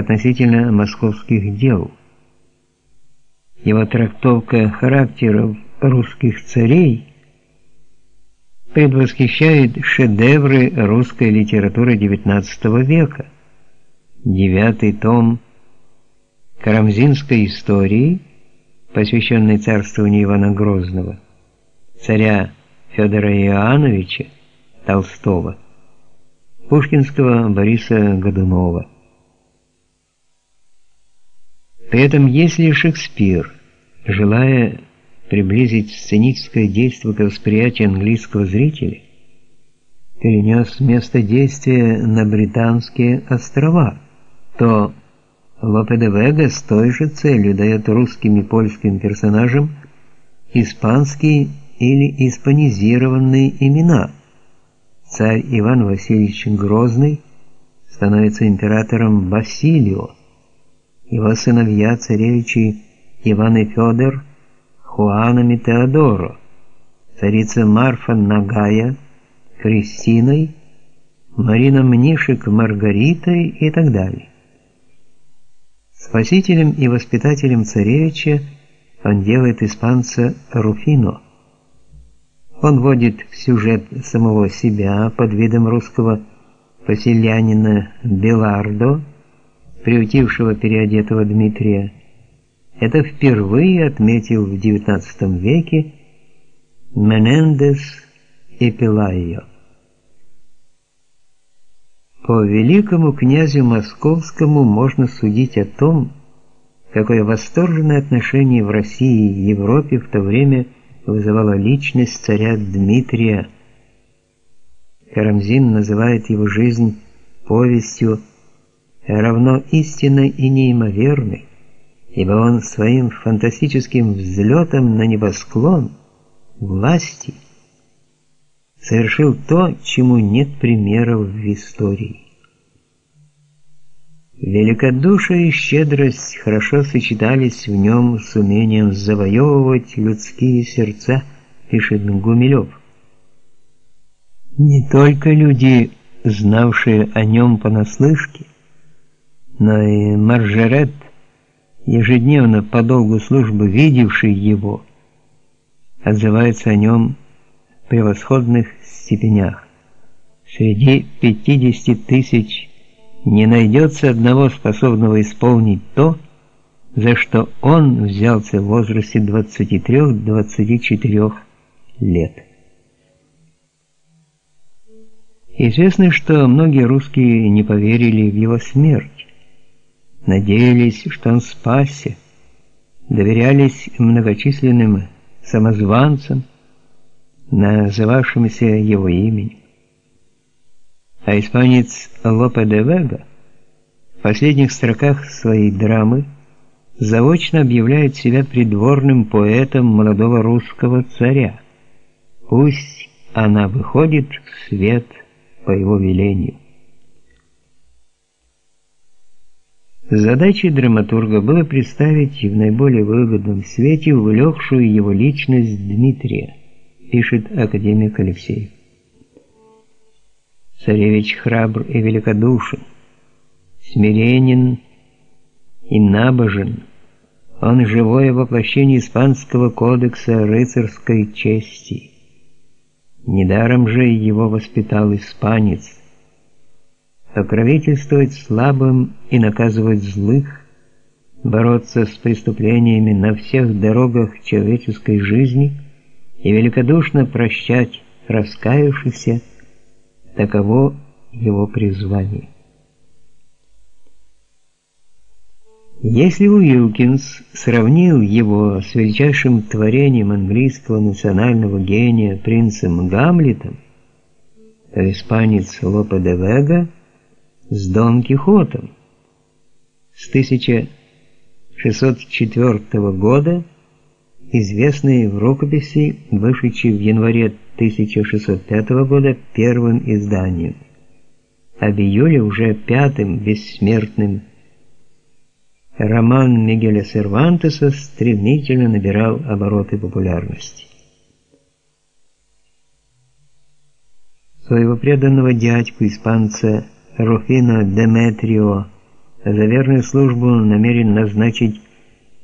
относительно московских дел. Его трактовка характеров русских царей предвосхищает шедевры русской литературы XIX века. Девятый том Карамзинской истории, посвященный царствованию Ивана Грозного, царя Федора Иоанновича Толстого, пушкинского Бориса Годунова. При этом если Шекспир, желая приблизить сценическое действие к восприятию английского зрителя, перенес место действия на британские острова, то Лопе де Вега с той же целью дает русским и польским персонажам испанские или испанизированные имена. Царь Иван Васильевич Грозный становится императором Басилио. Его сыновья царевичи Иван и Федор Хуаном и Теодоро, царица Марфа Нагая Кристиной, Марина Мнишек Маргаритой и так далее. Спасителем и воспитателем царевича он делает испанца Руфино. Он вводит в сюжет самого себя под видом русского поселянина Белардо, приутившего переодетого Дмитрия, это впервые отметил в XIX веке Менендес и Пелайо. По великому князю московскому можно судить о том, какое восторженное отношение в России и Европе в то время вызывала личность царя Дмитрия. Карамзин называет его жизнь повестью равно истинной и неимоверной ибо он своим фантастическим взлетом на небосклон власти совершил то, чему нет примеров в истории. Великодушие и щедрость хорошо сочетались в нем с умением завоевывать людские сердца, пишет Гумилев. Не только люди, знавшие о нем понаслышке, но и Маржерет ежедневно по долгу службы видевший его, отзывается о нем в превосходных степенях. Среди 50 тысяч не найдется одного способного исполнить то, за что он взялся в возрасте 23-24 лет. Известно, что многие русские не поверили в его смерть надеялись, что он спасся, доверялись многочисленным самозванцам, называвшимся его именем. А испанец Лопе де Вега в последних строках своей драмы заочно объявляет себя придворным поэтом молодого русского царя. Пусть она выходит в свет по его велению. Задачей драматурга было представить в наиболее выгодном свете увлекшую его личность Дмитрия, пишет академик Алексей. Царевич храбр и великодушен, смиренен и набожен. Он живое воплощение испанского кодекса рыцарской чести. Недаром же его воспитал испанец, покровительствовать слабым и наказывать злых, бороться с преступлениями на всех дорогах человеческой жизни и великодушно прощать раскаявшихся, таково его призвание. Если Уилкинс сравнил его с величайшим творением английского национального гения принцем Гамлетом, то испанец Лопе де Вега – с Дон Кихотом. С 1604 года, известный в рукописи, вышедшей в январе 1605 года первым изданием, а в июле уже пятым бессмертным роман Мигеля Сервантеса стремительно набирал обороты популярности. Своего преданного дядьку испанца Руфино Деметрио за верную службу намерен назначить